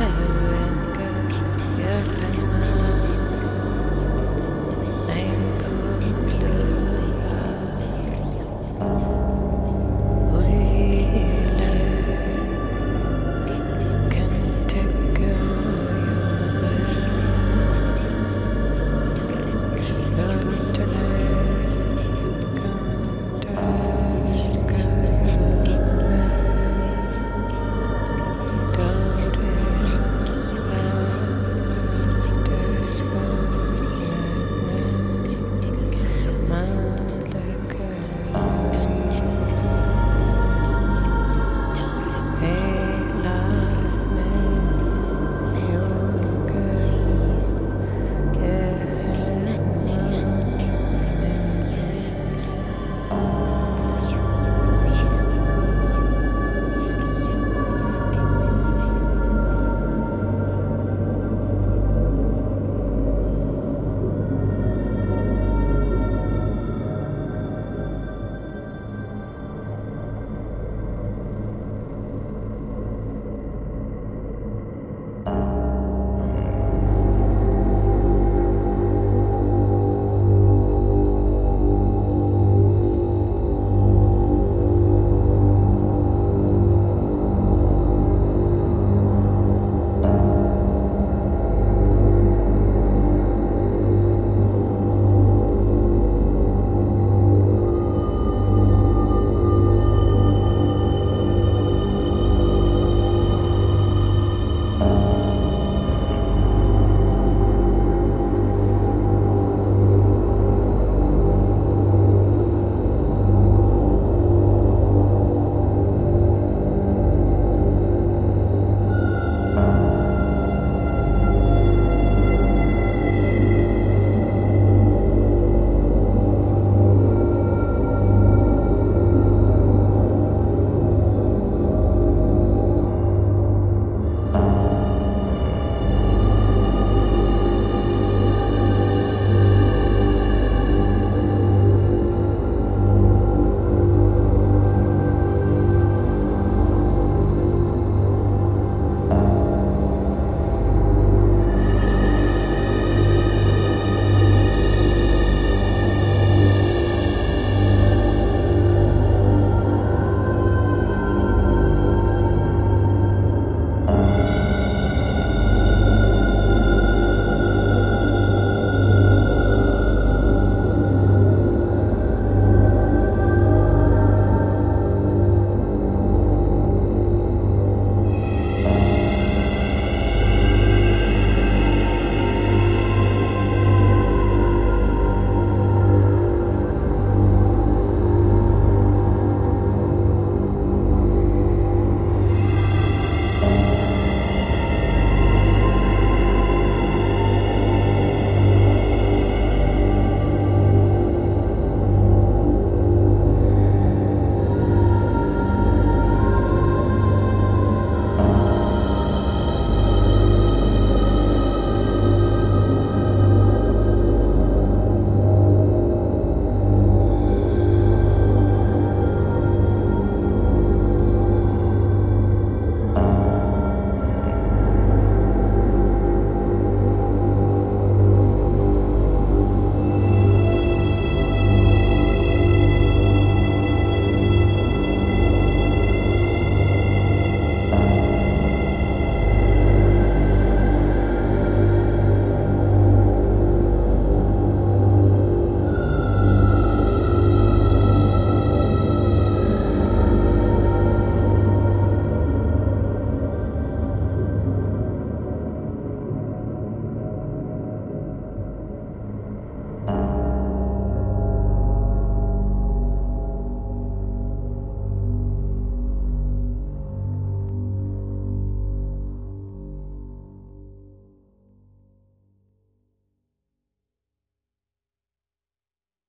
Okay